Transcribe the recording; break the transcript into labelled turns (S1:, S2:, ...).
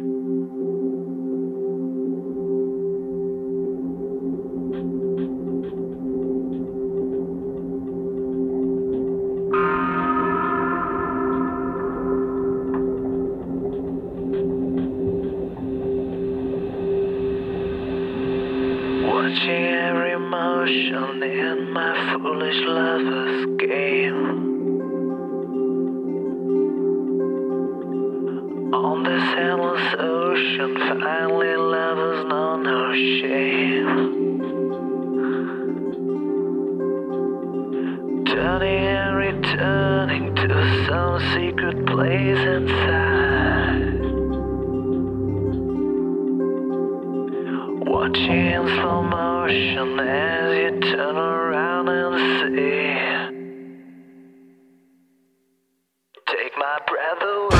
S1: Watching every motion in my foolish lover's game. Finally lovers know no shame. Turning and returning to some secret place inside. Watching in slow motion as you turn around and see. Take my breath away.